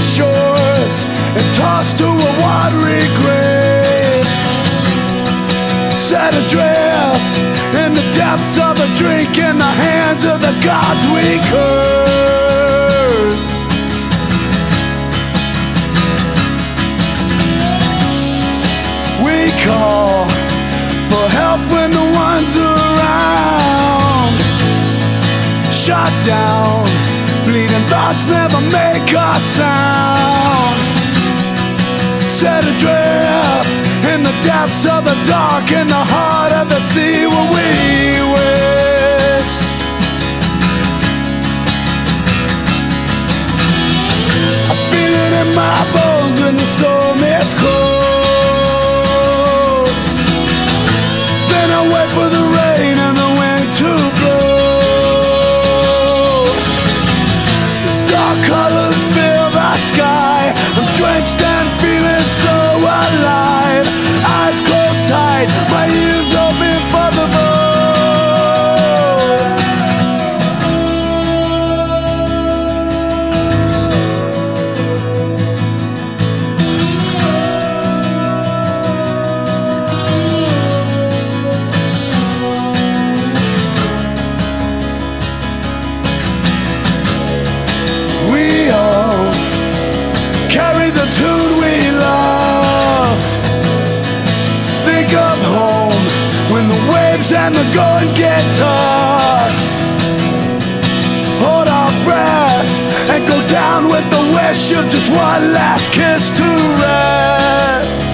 shores and tossed to a watery grave. Set adrift in the depths of a drink in the hands of the gods we curse. We call for help when the ones around shut down. Thoughts never make a sound. Set adrift in the depths of the dark, in the heart of the sea where we waves and the going get. Hold our breath and go down with the wish of just one last kiss to rest.